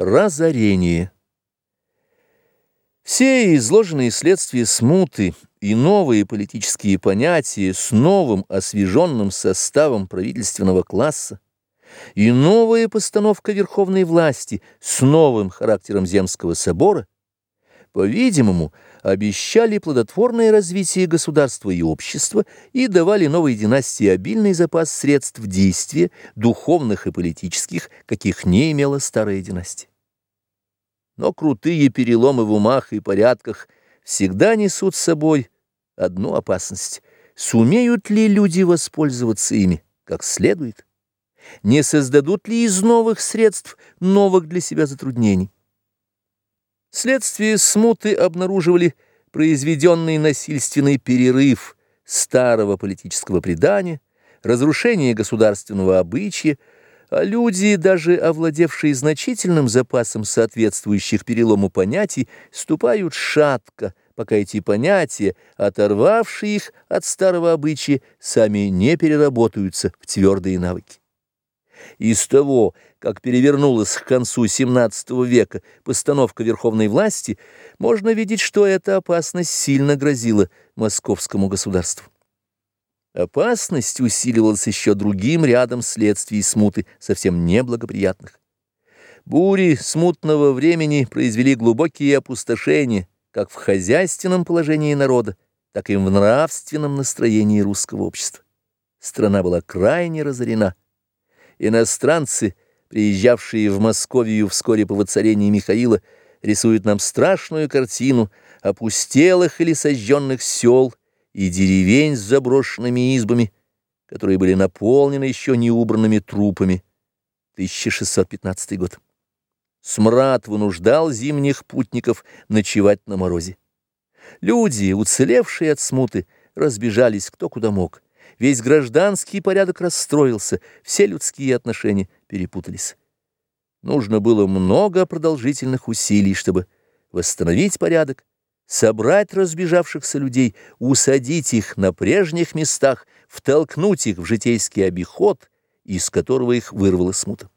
Разорение. Все изложенные следствия смуты и новые политические понятия с новым освеженным составом правительственного класса и новая постановка верховной власти с новым характером Земского собора, по-видимому, обещали плодотворное развитие государства и общества и давали новой династии обильный запас средств действия, духовных и политических, каких не имела старая династия. Но крутые переломы в умах и порядках всегда несут с собой одну опасность. Сумеют ли люди воспользоваться ими как следует? Не создадут ли из новых средств новых для себя затруднений? Следствие смуты обнаруживали произведенный насильственный перерыв старого политического предания, разрушение государственного обычая, люди, даже овладевшие значительным запасом соответствующих перелому понятий, ступают шатко, пока эти понятия, оторвавшие их от старого обычая, сами не переработаются в твердые навыки. Из того, как перевернулась к концу XVII века постановка верховной власти, можно видеть, что эта опасность сильно грозила московскому государству. Опасность усиливалась еще другим рядом следствий смуты, совсем неблагоприятных. Бури смутного времени произвели глубокие опустошения как в хозяйственном положении народа, так и в нравственном настроении русского общества. Страна была крайне разорена. Иностранцы, приезжавшие в Московию вскоре по воцарении Михаила, рисуют нам страшную картину опустелых или сожженных сел и деревень с заброшенными избами, которые были наполнены еще неубранными трупами. 1615 год. Смрад вынуждал зимних путников ночевать на морозе. Люди, уцелевшие от смуты, разбежались кто куда мог. Весь гражданский порядок расстроился, все людские отношения перепутались. Нужно было много продолжительных усилий, чтобы восстановить порядок, собрать разбежавшихся людей, усадить их на прежних местах, втолкнуть их в житейский обиход, из которого их вырвала смута.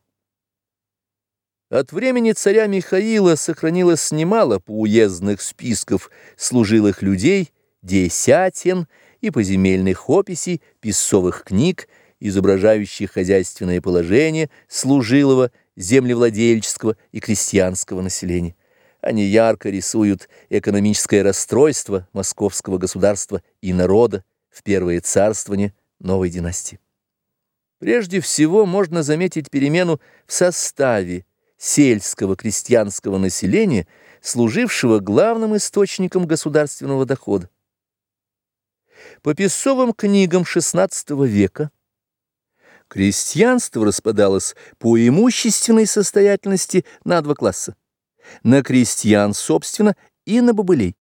От времени царя Михаила сохранилось немало поуездных списков служилых людей, десятин и поземельных описей, писцовых книг, изображающих хозяйственное положение служилого, землевладельческого и крестьянского населения. Они ярко рисуют экономическое расстройство московского государства и народа в первое царствование новой династии. Прежде всего можно заметить перемену в составе сельского крестьянского населения, служившего главным источником государственного дохода. По писовым книгам XVI века крестьянство распадалось по имущественной состоятельности на два класса – на крестьян, собственно, и на бобылей.